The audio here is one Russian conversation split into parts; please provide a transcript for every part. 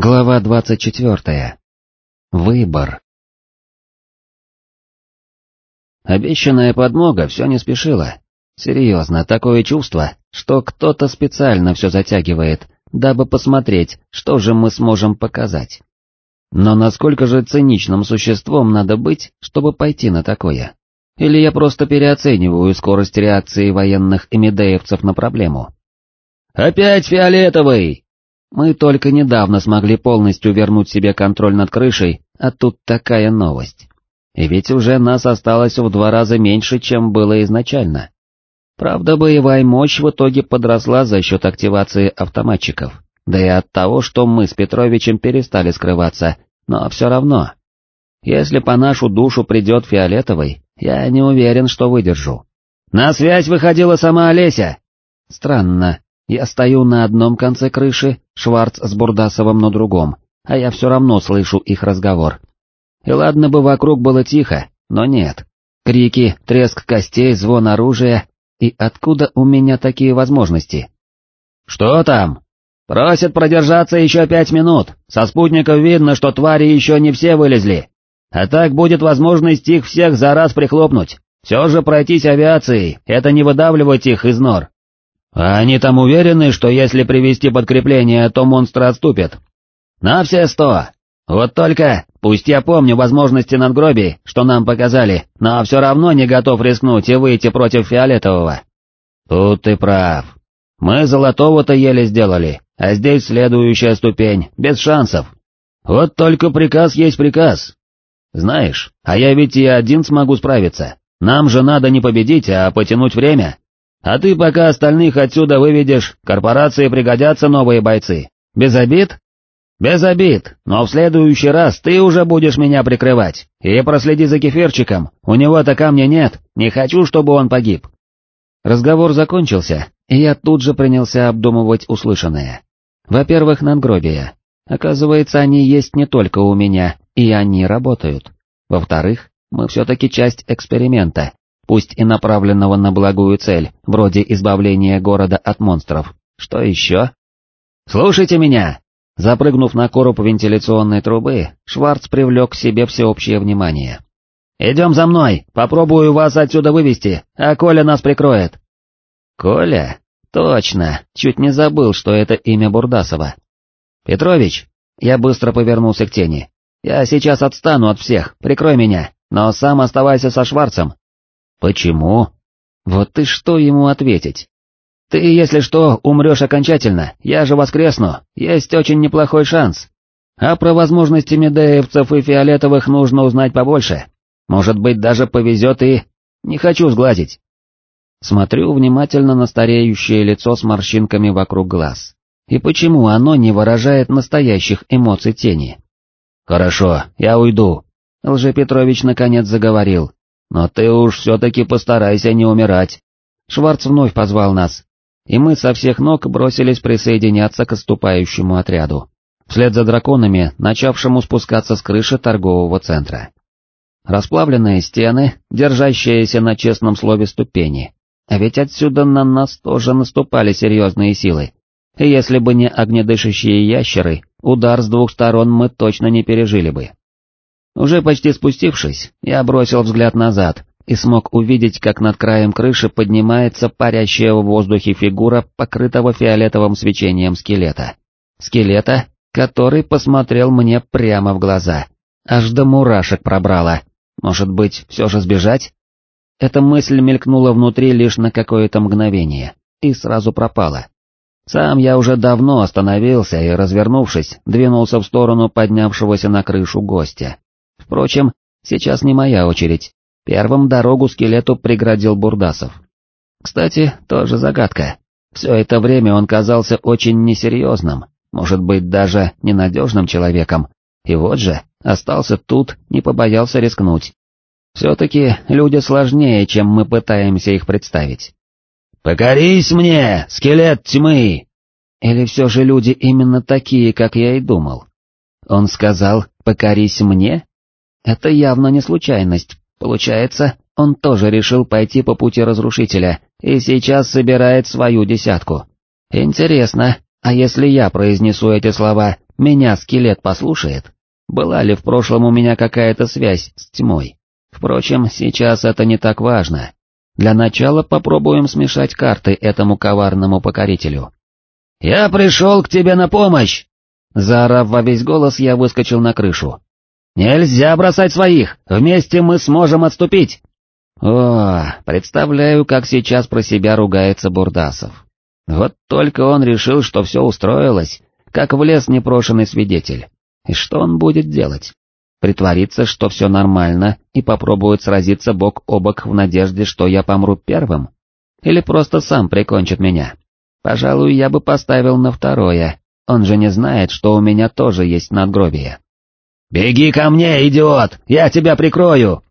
Глава двадцать четвертая. Выбор. Обещанная подмога все не спешила. Серьезно, такое чувство, что кто-то специально все затягивает, дабы посмотреть, что же мы сможем показать. Но насколько же циничным существом надо быть, чтобы пойти на такое? Или я просто переоцениваю скорость реакции военных и медеевцев на проблему? «Опять фиолетовый!» Мы только недавно смогли полностью вернуть себе контроль над крышей, а тут такая новость. И ведь уже нас осталось в два раза меньше, чем было изначально. Правда, боевая мощь в итоге подросла за счет активации автоматчиков, да и от того, что мы с Петровичем перестали скрываться, но все равно. Если по нашу душу придет фиолетовый, я не уверен, что выдержу. «На связь выходила сама Олеся!» Странно, я стою на одном конце крыши, Шварц с Бурдасовым на другом, а я все равно слышу их разговор. И ладно бы вокруг было тихо, но нет. Крики, треск костей, звон оружия, и откуда у меня такие возможности? «Что там?» «Просят продержаться еще пять минут, со спутников видно, что твари еще не все вылезли. А так будет возможность их всех за раз прихлопнуть. Все же пройтись авиацией, это не выдавливать их из нор. А они там уверены, что если привести подкрепление, то монстры отступят? На все сто. Вот только, пусть я помню возможности надгробий, что нам показали, но все равно не готов рискнуть и выйти против фиолетового. Тут ты прав. Мы золотого-то еле сделали, а здесь следующая ступень, без шансов. Вот только приказ есть приказ. Знаешь, а я ведь и один смогу справиться. Нам же надо не победить, а потянуть время. А ты пока остальных отсюда выведешь, корпорации пригодятся новые бойцы. Без обид? Без обид, но в следующий раз ты уже будешь меня прикрывать. И проследи за кефирчиком, у него-то камня нет, не хочу, чтобы он погиб. Разговор закончился, и я тут же принялся обдумывать услышанное. Во-первых, надгробия. Оказывается, они есть не только у меня, и они работают. Во-вторых, мы все-таки часть эксперимента, пусть и направленного на благую цель, вроде избавления города от монстров. Что еще? «Слушайте меня!» Запрыгнув на короб вентиляционной трубы, Шварц привлек к себе всеобщее внимание. «Идем за мной, попробую вас отсюда вывести, а Коля нас прикроет». «Коля? Точно, чуть не забыл, что это имя Бурдасова». «Петрович!» Я быстро повернулся к тени. «Я сейчас отстану от всех, прикрой меня, но сам оставайся со Шварцем, Почему? Вот ты что ему ответить? Ты, если что, умрешь окончательно, я же воскресну, есть очень неплохой шанс. А про возможности медеевцев и фиолетовых нужно узнать побольше. Может быть, даже повезет и... Не хочу сглазить. Смотрю внимательно на стареющее лицо с морщинками вокруг глаз. И почему оно не выражает настоящих эмоций тени? «Хорошо, я уйду», — Лжепетрович наконец заговорил, но ты уж все-таки постарайся не умирать. Шварц вновь позвал нас, и мы со всех ног бросились присоединяться к отступающему отряду, вслед за драконами, начавшему спускаться с крыши торгового центра. Расплавленные стены, держащиеся на честном слове ступени, а ведь отсюда на нас тоже наступали серьезные силы, и если бы не огнедышащие ящеры, удар с двух сторон мы точно не пережили бы. Уже почти спустившись, я бросил взгляд назад и смог увидеть, как над краем крыши поднимается парящая в воздухе фигура, покрытого фиолетовым свечением скелета. Скелета, который посмотрел мне прямо в глаза. Аж до мурашек пробрало. Может быть, все же сбежать? Эта мысль мелькнула внутри лишь на какое-то мгновение, и сразу пропала. Сам я уже давно остановился и, развернувшись, двинулся в сторону поднявшегося на крышу гостя. Впрочем, сейчас не моя очередь. Первым дорогу скелету преградил Бурдасов. Кстати, тоже загадка. Все это время он казался очень несерьезным, может быть даже ненадежным человеком, и вот же, остался тут, не побоялся рискнуть. Все-таки люди сложнее, чем мы пытаемся их представить. «Покорись мне, скелет тьмы!» Или все же люди именно такие, как я и думал? Он сказал «покорись мне»? Это явно не случайность. Получается, он тоже решил пойти по пути разрушителя и сейчас собирает свою десятку. Интересно, а если я произнесу эти слова, меня скелет послушает? Была ли в прошлом у меня какая-то связь с тьмой? Впрочем, сейчас это не так важно. Для начала попробуем смешать карты этому коварному покорителю. «Я пришел к тебе на помощь!» Заорав во весь голос, я выскочил на крышу. «Нельзя бросать своих! Вместе мы сможем отступить!» О, представляю, как сейчас про себя ругается Бурдасов. Вот только он решил, что все устроилось, как влез непрошенный свидетель. И что он будет делать? Притвориться, что все нормально, и попробует сразиться бок о бок в надежде, что я помру первым? Или просто сам прикончит меня? Пожалуй, я бы поставил на второе, он же не знает, что у меня тоже есть надгробие. «Беги ко мне, идиот, я тебя прикрою!»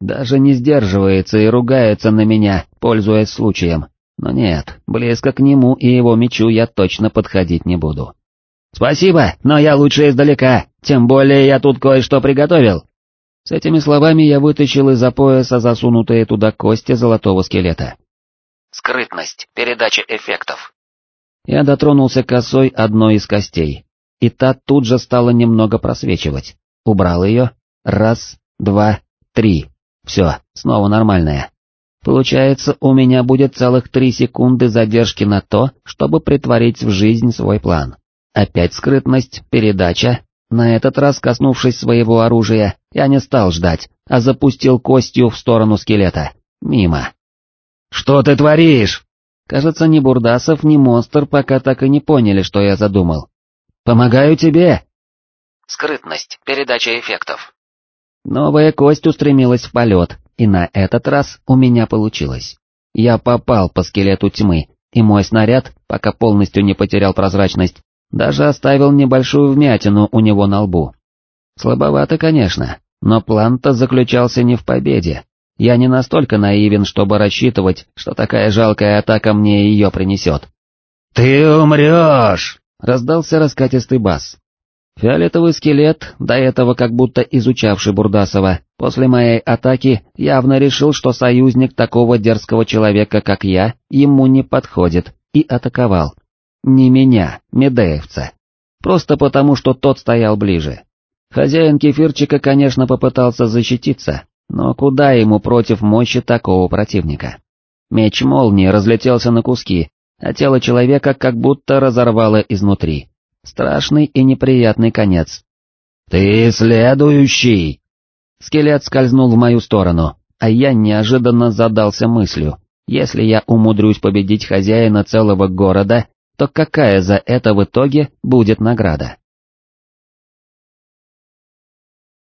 Даже не сдерживается и ругается на меня, пользуясь случаем. Но нет, близко к нему и его мечу я точно подходить не буду. «Спасибо, но я лучше издалека, тем более я тут кое-что приготовил». С этими словами я вытащил из-за пояса засунутые туда кости золотого скелета. Скрытность, передача эффектов. Я дотронулся косой одной из костей, и та тут же стала немного просвечивать. Убрал ее. Раз, два, три. Все, снова нормальная. Получается, у меня будет целых три секунды задержки на то, чтобы притворить в жизнь свой план. Опять скрытность, передача. На этот раз, коснувшись своего оружия, я не стал ждать, а запустил костью в сторону скелета. Мимо. «Что ты творишь?» Кажется, ни Бурдасов, ни Монстр пока так и не поняли, что я задумал. «Помогаю тебе!» Скрытность, передача эффектов. Новая кость устремилась в полет, и на этот раз у меня получилось. Я попал по скелету тьмы, и мой снаряд, пока полностью не потерял прозрачность, даже оставил небольшую вмятину у него на лбу. Слабовато, конечно, но план-то заключался не в победе, я не настолько наивен, чтобы рассчитывать, что такая жалкая атака мне ее принесет. «Ты умрешь!» — раздался раскатистый бас. Фиолетовый скелет, до этого как будто изучавший Бурдасова, после моей атаки явно решил, что союзник такого дерзкого человека, как я, ему не подходит, и атаковал. Не меня, Медеевца. Просто потому, что тот стоял ближе. Хозяин кефирчика, конечно, попытался защититься, но куда ему против мощи такого противника? Меч молнии разлетелся на куски, а тело человека как будто разорвало изнутри. Страшный и неприятный конец. «Ты следующий!» Скелет скользнул в мою сторону, а я неожиданно задался мыслью, если я умудрюсь победить хозяина целого города, то какая за это в итоге будет награда?